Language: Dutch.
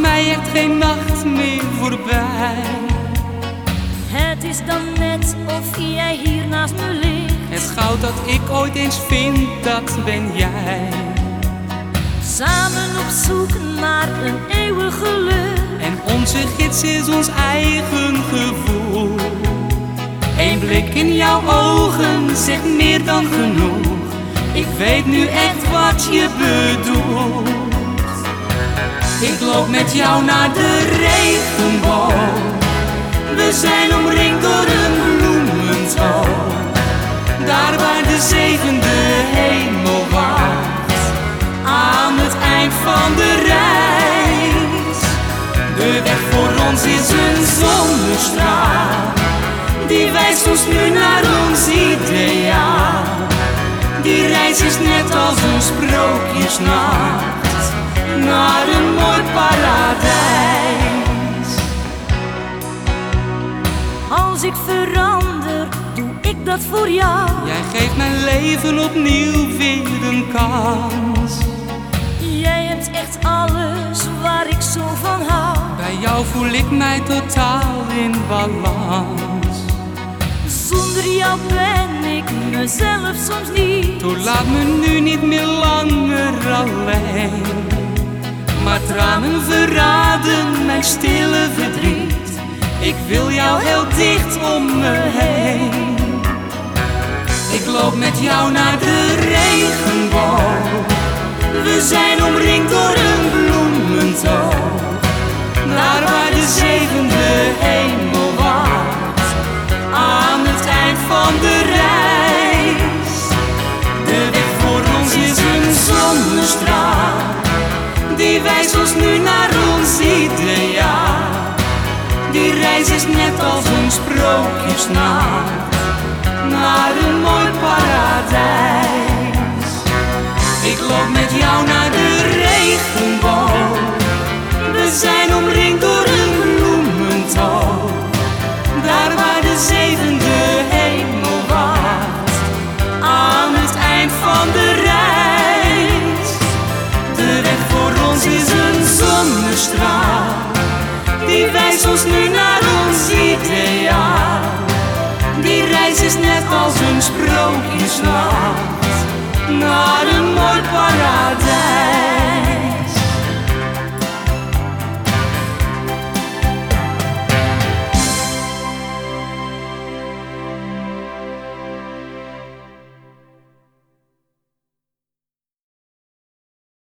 mij echt geen nacht meer voorbij. Het is dan net of jij hier naast me ligt. Het goud dat ik ooit eens vind, dat ben jij. Samen op zoek naar een eeuwig geluk. En onze gids is ons eigen gevoel. Eén blik in jouw ogen zegt meer dan genoeg. Ik weet nu echt wat je bedoelt. Ik loop met jou naar de regenboog. We zijn omringd door een bloementoon. Daar waar de zevende hemel wacht. Aan het eind van de reis. De weg voor ons is een zonnestraal. Die wijst ons nu naar ons ideaal. Die reis is net als een sprookjesnacht. Als ik verander, doe ik dat voor jou. Jij geeft mijn leven opnieuw weer een kans. Jij hebt echt alles waar ik zo van hou. Bij jou voel ik mij totaal in balans. Zonder jou ben ik mezelf soms niet. Toen laat me nu niet meer langer alleen. Maar tranen verraden mijn stille verdriet. Ik wil jou heel dicht om me heen. Ik loop met jou naar de regenboog. We zijn omringd door een bloementoon. Daar waar de zevende hemel wacht. Aan het eind van de reis. De weg voor ons is een zonnestraal. Die wijst ons nu naar reis is net als een sprookjesnaam naar een mooi paradijs. Ik loop met jou naar de regenboog. We zijn omringd door een bloemental, daar waar de zevende ons nu naar ons ideaal. Die reis is net als een sprookje.